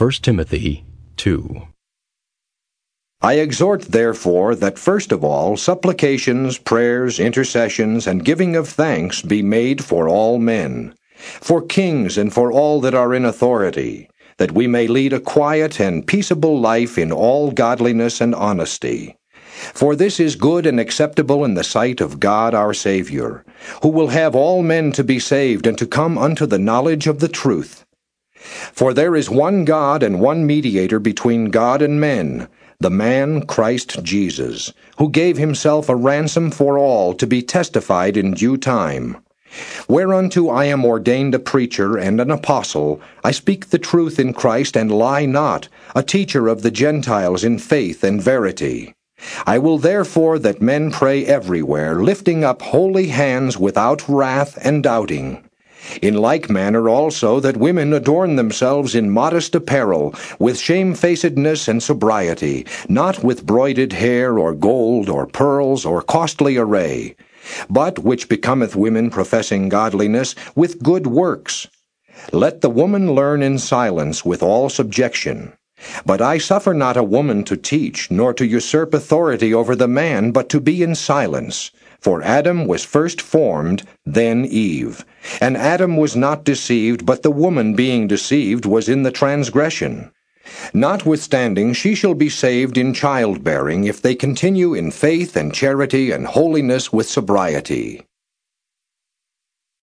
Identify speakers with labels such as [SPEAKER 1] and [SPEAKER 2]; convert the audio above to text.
[SPEAKER 1] 1 Timothy 2.
[SPEAKER 2] I exhort, therefore, that first of all supplications, prayers, intercessions, and giving of thanks be made for all men, for kings and for all that are in authority, that we may lead a quiet and peaceable life in all godliness and honesty. For this is good and acceptable in the sight of God our Saviour, who will have all men to be saved and to come unto the knowledge of the truth. For there is one God and one mediator between God and men, the man Christ Jesus, who gave himself a ransom for all to be testified in due time. Whereunto I am ordained a preacher and an apostle, I speak the truth in Christ and lie not, a teacher of the Gentiles in faith and verity. I will therefore that men pray everywhere, lifting up holy hands without wrath and doubting. In like manner also that women adorn themselves in modest apparel, with shamefacedness and sobriety, not with broided hair, or gold, or pearls, or costly array, but which becometh women professing godliness, with good works. Let the woman learn in silence with all subjection. But I suffer not a woman to teach, nor to usurp authority over the man, but to be in silence. For Adam was first formed, then Eve. And Adam was not deceived, but the woman being deceived was in the transgression. Notwithstanding, she shall be saved in childbearing if they continue in faith and charity and holiness with sobriety.